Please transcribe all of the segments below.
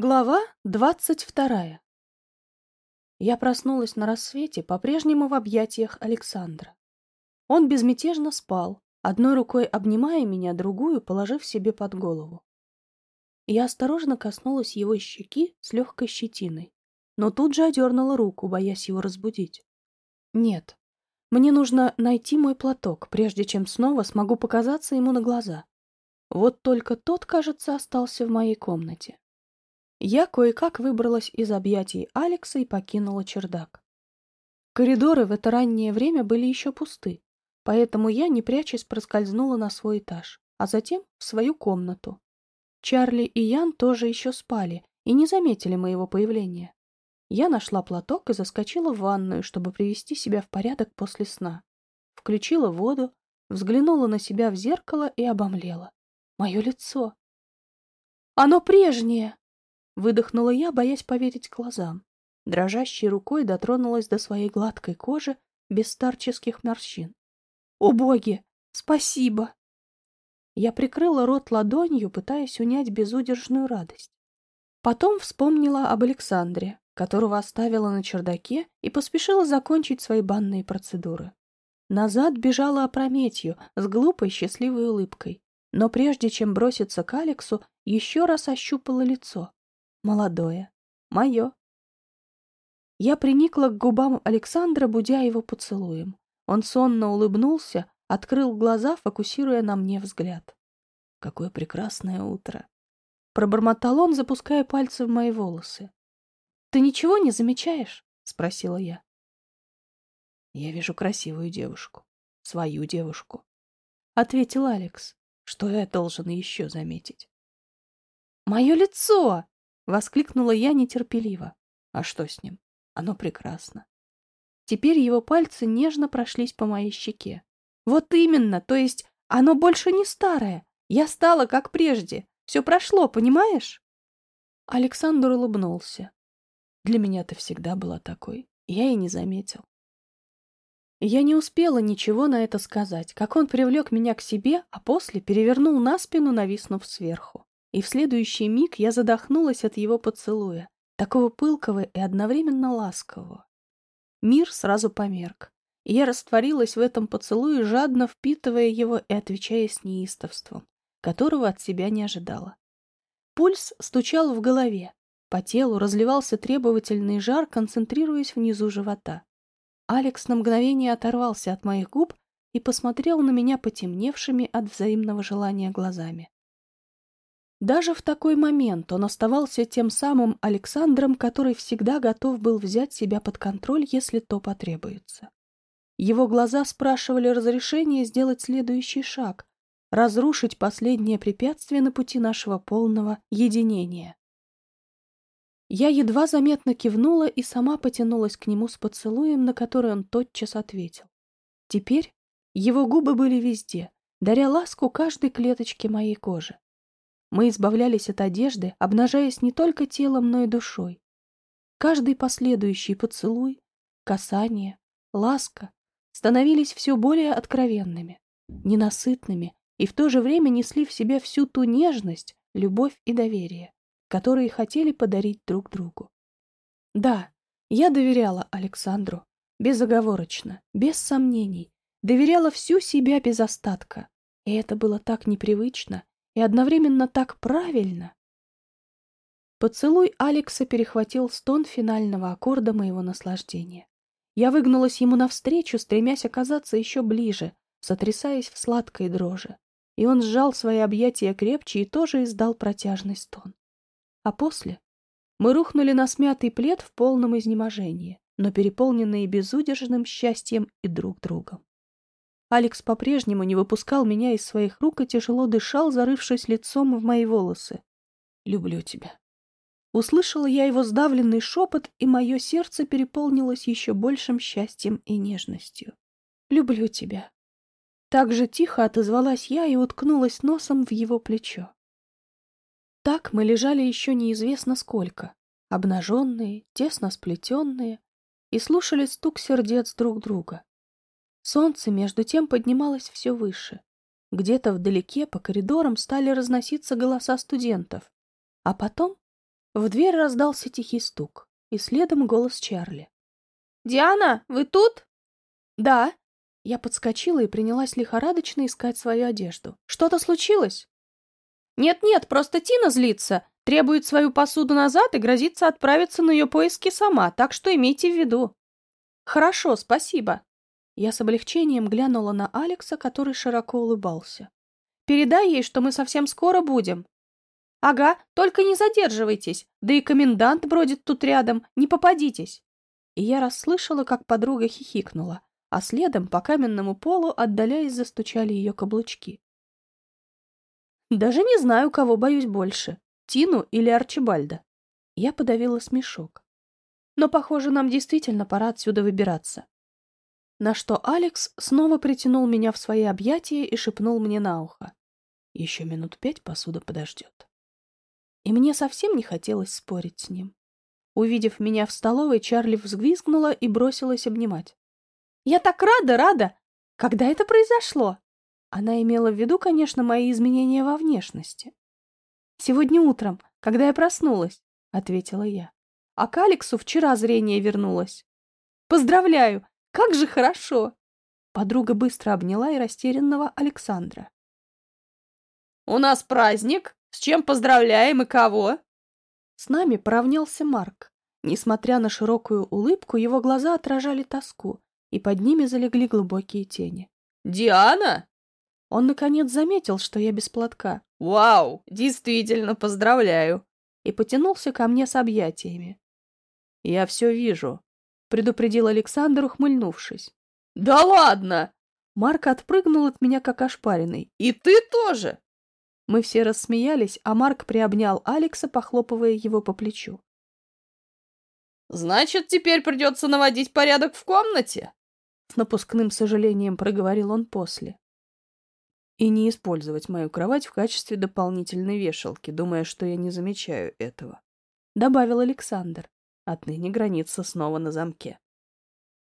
Глава двадцать вторая Я проснулась на рассвете, по-прежнему в объятиях Александра. Он безмятежно спал, одной рукой обнимая меня, другую положив себе под голову. Я осторожно коснулась его щеки с легкой щетиной, но тут же одернула руку, боясь его разбудить. Нет, мне нужно найти мой платок, прежде чем снова смогу показаться ему на глаза. Вот только тот, кажется, остался в моей комнате. Я кое-как выбралась из объятий Алекса и покинула чердак. Коридоры в это раннее время были еще пусты, поэтому я, не прячась, проскользнула на свой этаж, а затем в свою комнату. Чарли и Ян тоже еще спали и не заметили моего появления. Я нашла платок и заскочила в ванную, чтобы привести себя в порядок после сна. Включила воду, взглянула на себя в зеркало и обомлела. Мое лицо. «Оно прежнее!» Выдохнула я, боясь поверить глазам. Дрожащей рукой дотронулась до своей гладкой кожи без старческих морщин. «О боги! Спасибо!» Я прикрыла рот ладонью, пытаясь унять безудержную радость. Потом вспомнила об Александре, которого оставила на чердаке, и поспешила закончить свои банные процедуры. Назад бежала опрометью, с глупой счастливой улыбкой. Но прежде чем броситься к Алексу, еще раз ощупала лицо молодое, мое. Я приникла к губам Александра, будя его поцелуем. Он сонно улыбнулся, открыл глаза, фокусируя на мне взгляд. Какое прекрасное утро! Пробормотал он, запуская пальцы в мои волосы. «Ты ничего не замечаешь?» — спросила я. «Я вижу красивую девушку. Свою девушку», — ответил Алекс. «Что я должен еще заметить?» «Мое лицо!» Воскликнула я нетерпеливо. А что с ним? Оно прекрасно. Теперь его пальцы нежно прошлись по моей щеке. Вот именно, то есть оно больше не старое. Я стала как прежде. Все прошло, понимаешь? Александр улыбнулся. Для меня ты всегда была такой. Я и не заметил. Я не успела ничего на это сказать, как он привлек меня к себе, а после перевернул на спину, нависнув сверху и в следующий миг я задохнулась от его поцелуя, такого пылкого и одновременно ласкового. Мир сразу померк, и я растворилась в этом поцелуе, жадно впитывая его и отвечая с неистовством, которого от себя не ожидала. Пульс стучал в голове, по телу разливался требовательный жар, концентрируясь внизу живота. Алекс на мгновение оторвался от моих губ и посмотрел на меня потемневшими от взаимного желания глазами. Даже в такой момент он оставался тем самым Александром, который всегда готов был взять себя под контроль, если то потребуется. Его глаза спрашивали разрешения сделать следующий шаг, разрушить последнее препятствие на пути нашего полного единения. Я едва заметно кивнула и сама потянулась к нему с поцелуем, на который он тотчас ответил. Теперь его губы были везде, даря ласку каждой клеточке моей кожи. Мы избавлялись от одежды, обнажаясь не только телом, но и душой. Каждый последующий поцелуй, касание, ласка становились все более откровенными, ненасытными и в то же время несли в себе всю ту нежность, любовь и доверие, которые хотели подарить друг другу. Да, я доверяла Александру, безоговорочно, без сомнений, доверяла всю себя без остатка, и это было так непривычно, и одновременно так правильно. Поцелуй Алекса перехватил стон финального аккорда моего наслаждения. Я выгнулась ему навстречу, стремясь оказаться еще ближе, сотрясаясь в сладкой дрожи. И он сжал свои объятия крепче и тоже издал протяжный стон. А после мы рухнули на смятый плед в полном изнеможении, но переполненные безудержным счастьем и друг другом. Алекс по-прежнему не выпускал меня из своих рук и тяжело дышал, зарывшись лицом в мои волосы. «Люблю тебя». Услышала я его сдавленный шепот, и мое сердце переполнилось еще большим счастьем и нежностью. «Люблю тебя». Так же тихо отозвалась я и уткнулась носом в его плечо. Так мы лежали еще неизвестно сколько, обнаженные, тесно сплетенные, и слушали стук сердец друг друга. Солнце между тем поднималось все выше. Где-то вдалеке по коридорам стали разноситься голоса студентов. А потом В дверь раздался тихий стук, и следом голос Чарли. «Диана, вы тут?» «Да». Я подскочила и принялась лихорадочно искать свою одежду. «Что-то случилось?» «Нет-нет, просто Тина злится, требует свою посуду назад и грозится отправиться на ее поиски сама, так что имейте в виду». «Хорошо, спасибо». Я с облегчением глянула на Алекса, который широко улыбался. «Передай ей, что мы совсем скоро будем». «Ага, только не задерживайтесь, да и комендант бродит тут рядом, не попадитесь». И я расслышала, как подруга хихикнула, а следом по каменному полу, отдаляясь, застучали ее каблучки. Даже не знаю, кого боюсь больше, Тину или Арчибальда. Я подавила смешок. Но, похоже, нам действительно пора отсюда выбираться. На что Алекс снова притянул меня в свои объятия и шепнул мне на ухо. Еще минут пять посуда подождет. И мне совсем не хотелось спорить с ним. Увидев меня в столовой, Чарли взвизгнула и бросилась обнимать. «Я так рада, рада! Когда это произошло?» Она имела в виду, конечно, мои изменения во внешности. «Сегодня утром, когда я проснулась», — ответила я. «А к Алексу вчера зрение вернулось». «Поздравляю! Как же хорошо!» Подруга быстро обняла и растерянного Александра. «У нас праздник! С чем поздравляем и кого?» С нами поравнялся Марк. Несмотря на широкую улыбку, его глаза отражали тоску, и под ними залегли глубокие тени. «Диана?» Он, наконец, заметил, что я без платка. «Вау! Действительно, поздравляю!» И потянулся ко мне с объятиями. «Я все вижу», — предупредил Александр, ухмыльнувшись. «Да ладно!» Марк отпрыгнул от меня, как ошпаренный. «И ты тоже?» Мы все рассмеялись, а Марк приобнял Алекса, похлопывая его по плечу. «Значит, теперь придется наводить порядок в комнате?» С напускным сожалением проговорил он после и не использовать мою кровать в качестве дополнительной вешалки, думая, что я не замечаю этого. Добавил Александр. Отныне граница снова на замке.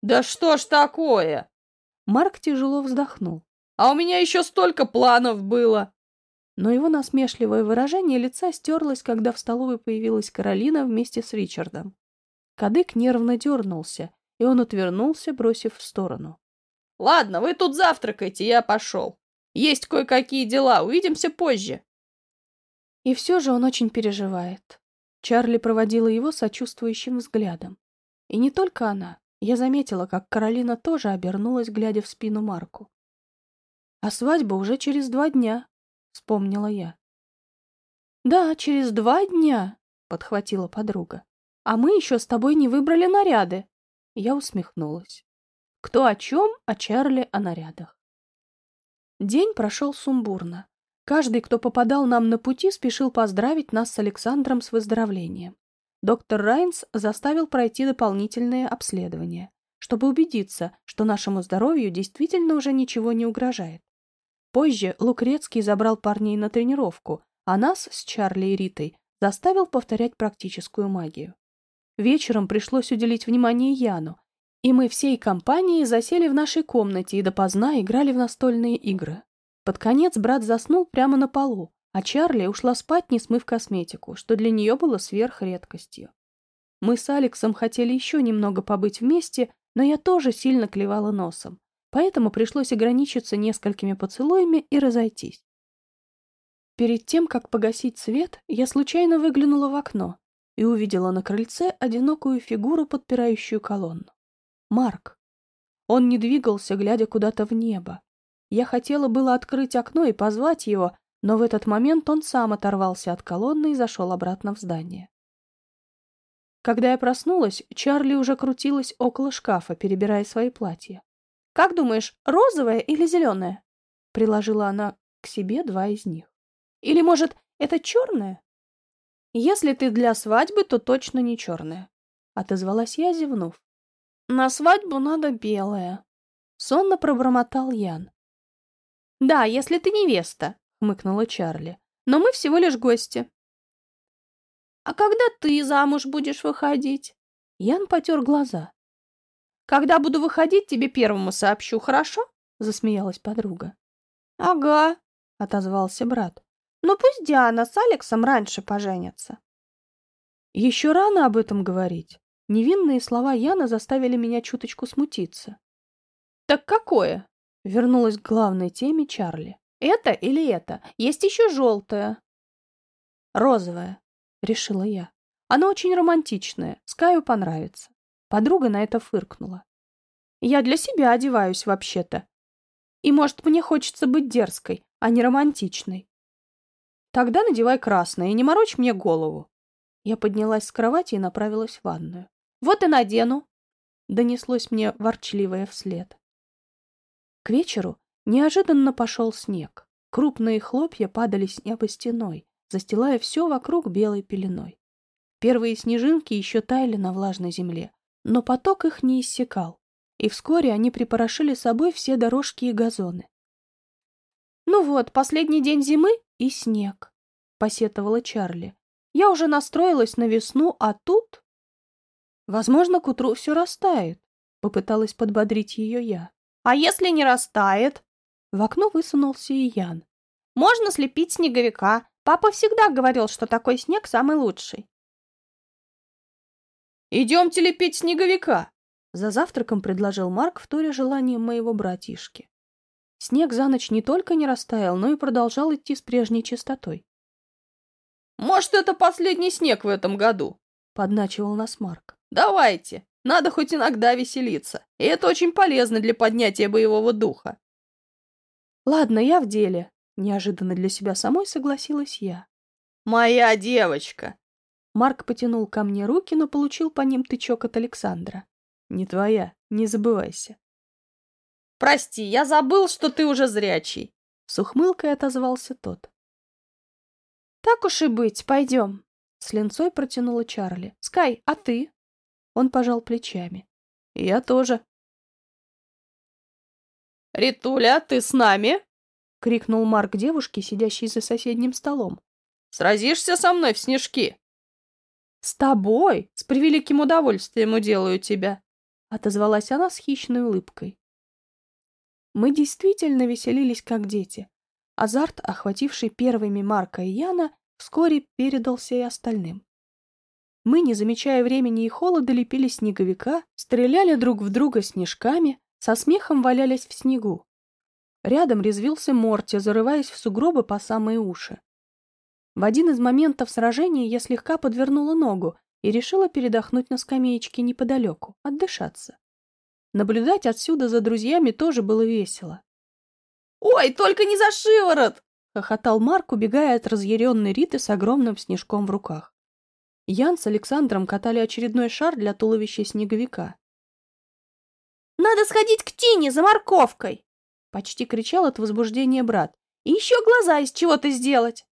«Да что ж такое?» Марк тяжело вздохнул. «А у меня еще столько планов было!» Но его насмешливое выражение лица стерлось, когда в столовой появилась Каролина вместе с Ричардом. Кадык нервно дернулся, и он отвернулся, бросив в сторону. «Ладно, вы тут завтракайте, я пошел. Есть кое-какие дела, увидимся позже. И все же он очень переживает. Чарли проводила его сочувствующим взглядом. И не только она. Я заметила, как Каролина тоже обернулась, глядя в спину Марку. «А свадьба уже через два дня», — вспомнила я. «Да, через два дня», — подхватила подруга. «А мы еще с тобой не выбрали наряды». Я усмехнулась. Кто о чем, а Чарли о нарядах. День прошел сумбурно. Каждый, кто попадал нам на пути, спешил поздравить нас с Александром с выздоровлением. Доктор Райнс заставил пройти дополнительное обследование, чтобы убедиться, что нашему здоровью действительно уже ничего не угрожает. Позже Лукрецкий забрал парней на тренировку, а нас с Чарли и Ритой заставил повторять практическую магию. Вечером пришлось уделить внимание Яну, и мы всей компанией засели в нашей комнате и допоздна играли в настольные игры. Под конец брат заснул прямо на полу, а Чарли ушла спать, не смыв косметику, что для нее было сверхредкостью. Мы с Алексом хотели еще немного побыть вместе, но я тоже сильно клевала носом, поэтому пришлось ограничиться несколькими поцелуями и разойтись. Перед тем, как погасить свет, я случайно выглянула в окно и увидела на крыльце одинокую фигуру, подпирающую колонну. Марк. Он не двигался, глядя куда-то в небо. Я хотела было открыть окно и позвать его, но в этот момент он сам оторвался от колонны и зашел обратно в здание. Когда я проснулась, Чарли уже крутилась около шкафа, перебирая свои платья. «Как думаешь, розовое или зеленое?» Приложила она к себе два из них. «Или, может, это черное?» «Если ты для свадьбы, то точно не черное», — отозвалась я, зевнув. На свадьбу надо белое. Сонно пробормотал Ян. Да, если ты невеста, хмыкнула Чарли. Но мы всего лишь гости. А когда ты замуж будешь выходить? Ян потер глаза. Когда буду выходить, тебе первому сообщу, хорошо? Засмеялась подруга. Ага, отозвался брат. Но пусть Диана с Алексом раньше поженятся. Еще рано об этом говорить. Невинные слова Яна заставили меня чуточку смутиться. «Так какое?» — вернулась к главной теме Чарли. «Это или это? Есть еще желтое». «Розовое», — решила я. «Оно очень романтичное, Скаю понравится». Подруга на это фыркнула. «Я для себя одеваюсь вообще-то. И, может, мне хочется быть дерзкой, а не романтичной». «Тогда надевай красное и не морочь мне голову». Я поднялась с кровати и направилась в ванную. «Вот и надену!» — донеслось мне ворчливое вслед. К вечеру неожиданно пошел снег. Крупные хлопья падали с неба стеной, застилая все вокруг белой пеленой. Первые снежинки еще таяли на влажной земле, но поток их не иссякал, и вскоре они припорошили собой все дорожки и газоны. «Ну вот, последний день зимы и снег», — посетовала Чарли. «Я уже настроилась на весну, а тут...» «Возможно, к утру все растает», — попыталась подбодрить ее я. А если не растает? В окно высунулся и Ян. Можно слепить снеговика. Папа всегда говорил, что такой снег самый лучший. «Идемте лепить снеговика!» За завтраком предложил Марк, вторя желанием моего братишки. Снег за ночь не только не растаял, но и продолжал идти с прежней частотой. «Может, это последний снег в этом году?» — подначивал нас Марк. «Давайте!» Надо хоть иногда веселиться, и это очень полезно для поднятия боевого духа. Ладно, я в деле. Неожиданно для себя самой согласилась я. Моя девочка. Марк потянул ко мне руки, но получил по ним тычок от Александра. Не твоя, не забывайся. Прости, я забыл, что ты уже зрячий. С ухмылкой отозвался тот. Так уж и быть, пойдем. С линцой протянула Чарли. Скай, а ты? Он пожал плечами. «Я тоже». «Ритуля, ты с нами?» — крикнул Марк девушке, сидящей за соседним столом. «Сразишься со мной в снежки?» «С тобой? С превеликим удовольствием уделаю тебя!» — отозвалась она с хищной улыбкой. Мы действительно веселились, как дети. Азарт, охвативший первыми Марка и Яна, вскоре передался и остальным. Мы, не замечая времени и холода, лепили снеговика, стреляли друг в друга снежками, со смехом валялись в снегу. Рядом резвился Морти, зарываясь в сугробы по самые уши. В один из моментов сражения я слегка подвернула ногу и решила передохнуть на скамеечке неподалеку, отдышаться. Наблюдать отсюда за друзьями тоже было весело. «Ой, только не за шиворот!» — хохотал Марк, убегая от разъяренной Риты с огромным снежком в руках. Ян с Александром катали очередной шар для туловища снеговика. «Надо сходить к Тине за морковкой!» Почти кричал от возбуждения брат. «И еще глаза из чего-то сделать!»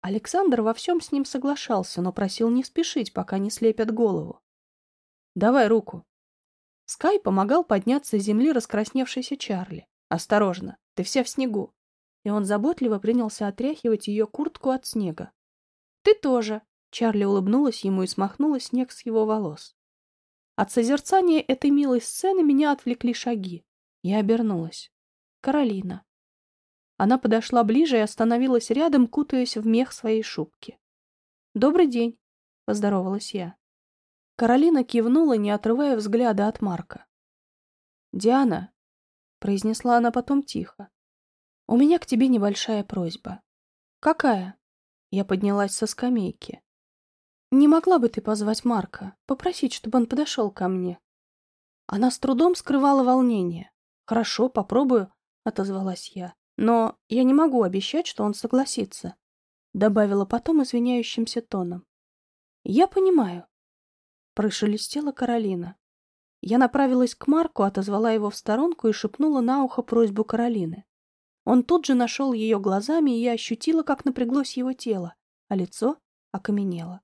Александр во всем с ним соглашался, но просил не спешить, пока не слепят голову. «Давай руку». Скай помогал подняться с земли раскрасневшейся Чарли. «Осторожно, ты вся в снегу». И он заботливо принялся отряхивать ее куртку от снега. «Ты тоже», Чарли улыбнулась ему и смахнула снег с его волос. От созерцания этой милой сцены меня отвлекли шаги. Я обернулась. Каролина. Она подошла ближе и остановилась рядом, кутаясь в мех своей шубки. «Добрый день», — поздоровалась я. Каролина кивнула, не отрывая взгляда от Марка. «Диана», — произнесла она потом тихо, — «у меня к тебе небольшая просьба». «Какая?» Я поднялась со скамейки. Не могла бы ты позвать Марка, попросить, чтобы он подошел ко мне? Она с трудом скрывала волнение. Хорошо, попробую, отозвалась я. Но я не могу обещать, что он согласится, добавила потом извиняющимся тоном. Я понимаю, прошелестела Каролина. Я направилась к Марку, отозвала его в сторонку и шепнула на ухо просьбу Каролины. Он тут же нашел ее глазами, и я ощутила, как напряглось его тело, а лицо окаменело.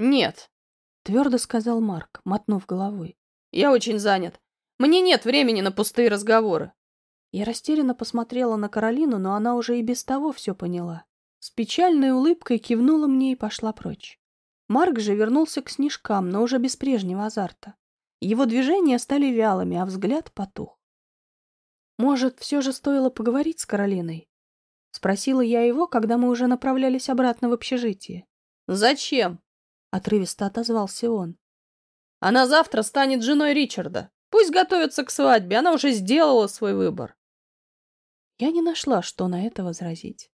«Нет», — твердо сказал Марк, мотнув головой. «Я очень занят. Мне нет времени на пустые разговоры». Я растерянно посмотрела на Каролину, но она уже и без того все поняла. С печальной улыбкой кивнула мне и пошла прочь. Марк же вернулся к снежкам, но уже без прежнего азарта. Его движения стали вялыми, а взгляд потух. «Может, все же стоило поговорить с Каролиной?» Спросила я его, когда мы уже направлялись обратно в общежитие. «Зачем?» — отрывисто отозвался он. Она завтра станет женой Ричарда. Пусть готовится к свадьбе, она уже сделала свой выбор. Я не нашла, что на это возразить.